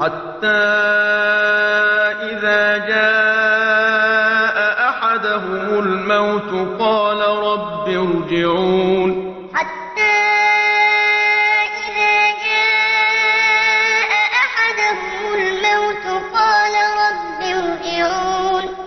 حَتَّىٰ إِذَا جَاءَ أَحَدَهُمُ الْمَوْتُ قَالَ رَبِّ ارْجِعُونِ.